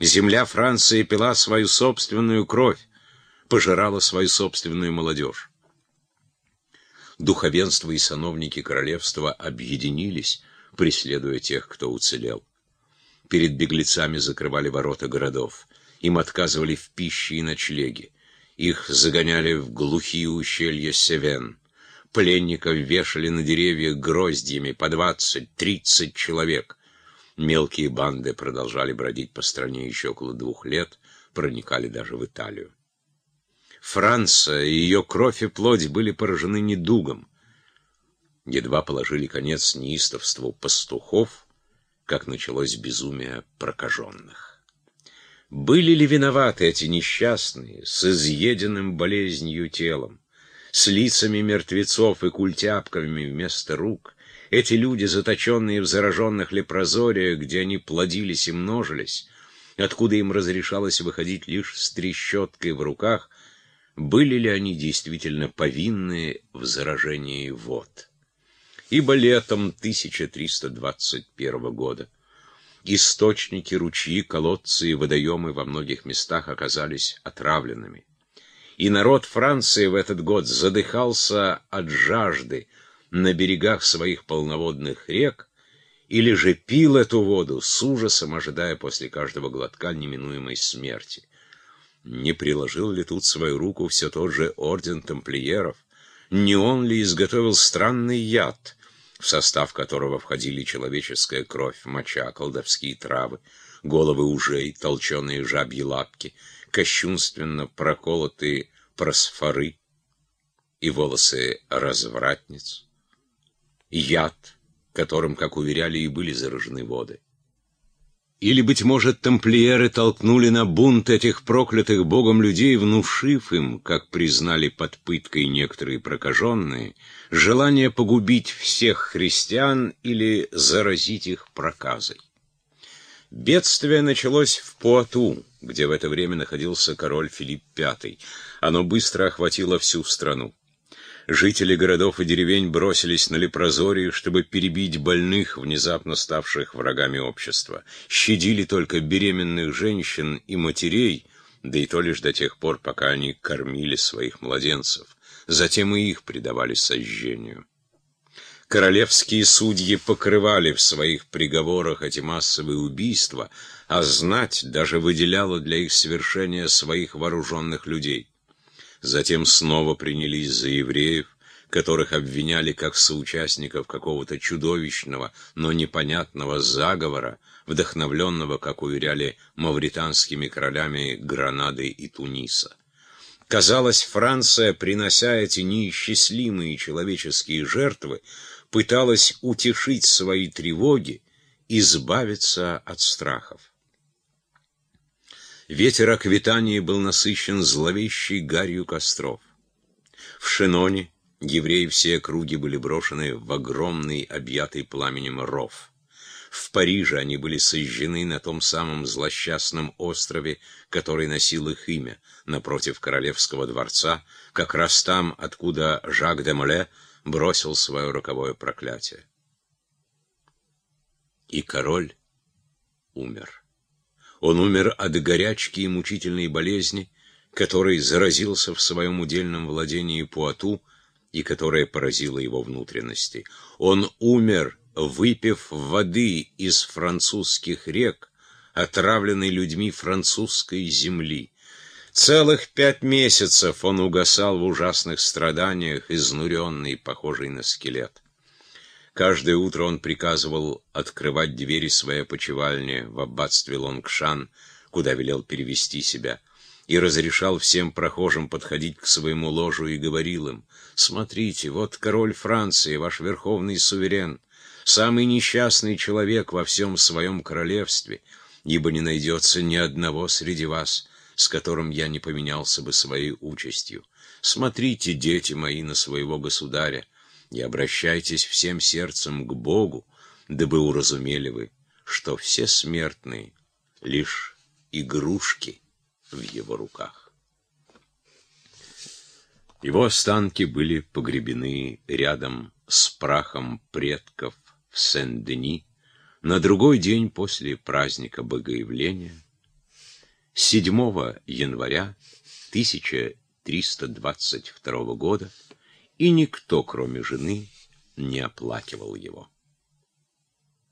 Земля Франции пила свою собственную кровь, пожирала свою собственную молодежь. Духовенство и сановники королевства объединились, преследуя тех, кто уцелел. Перед беглецами закрывали ворота городов. Им отказывали в пище и ночлеге. Их загоняли в глухие ущелья Севен. Пленников вешали на деревья гроздьями по двадцать-тридцать человек. Мелкие банды продолжали бродить по стране еще около двух лет, проникали даже в Италию. Франция и ее кровь и плоть были поражены недугом. Едва положили конец неистовству пастухов, как началось безумие прокаженных. Были ли виноваты эти несчастные, с изъеденным болезнью телом, с лицами мертвецов и культяпками вместо рук, эти люди, заточенные в зараженных лепрозориях, где они плодились и множились, откуда им разрешалось выходить лишь с трещоткой в руках, были ли они действительно повинны в заражении вод? Ибо летом 1321 года источники, ручьи, колодцы и водоемы во многих местах оказались отравленными. И народ Франции в этот год задыхался от жажды на берегах своих полноводных рек, или же пил эту воду с ужасом, ожидая после каждого глотка неминуемой смерти. Не приложил ли тут свою руку все тот же орден тамплиеров? Не он ли изготовил странный яд, в состав которого входили человеческая кровь, моча, колдовские травы, головы ужей, толченые жабьи лапки, кощунственно проколотые просфоры и волосы развратниц? Яд, которым, как уверяли, и были заражены воды. Или, быть может, тамплиеры толкнули на бунт этих проклятых Богом людей, внушив им, как признали под пыткой некоторые прокаженные, желание погубить всех христиан или заразить их проказой. Бедствие началось в Пуату, где в это время находился король Филипп V. Оно быстро охватило всю страну. Жители городов и деревень бросились на лепрозории, чтобы перебить больных, внезапно ставших врагами общества. Щадили только беременных женщин и матерей, да и то лишь до тех пор, пока они кормили своих младенцев. Затем и их предавали сожжению. Королевские судьи покрывали в своих приговорах эти массовые убийства, а знать даже выделяла для их совершения своих вооруженных людей. Затем снова принялись за евреев, которых обвиняли как соучастников какого-то чудовищного, но непонятного заговора, вдохновленного, как уверяли, мавританскими королями Гранады и Туниса. Казалось, Франция, принося эти неисчислимые человеческие жертвы, пыталась утешить свои тревоги, избавиться от страхов. Ветер Аквитании был насыщен зловещей гарью костров. В Шиноне евреи все округи были брошены в огромный, объятый пламенем ров. В Париже они были сожжены на том самом злосчастном острове, который носил их имя, напротив Королевского дворца, как раз там, откуда Жак де Моле бросил свое роковое проклятие. И король умер. Он умер от горячки и мучительной болезни, которой заразился в своем удельном владении Пуату и которая поразила его внутренности. Он умер, выпив воды из французских рек, отравленной людьми французской земли. Целых пять месяцев он угасал в ужасных страданиях, изнуренный, похожий на скелет. Каждое утро он приказывал открывать двери своей опочивальни в аббатстве Лонгшан, куда велел перевести себя, и разрешал всем прохожим подходить к своему ложу и говорил им, «Смотрите, вот король Франции, ваш верховный суверен, самый несчастный человек во всем своем королевстве, ибо не найдется ни одного среди вас, с которым я не поменялся бы своей участью. Смотрите, дети мои, на своего государя, и обращайтесь всем сердцем к Богу, дабы уразумели вы, что все смертные — лишь игрушки в его руках. Его останки были погребены рядом с прахом предков в Сен-Дени на другой день после праздника Богоявления 7 января 1322 года, и никто, кроме жены, не оплакивал его.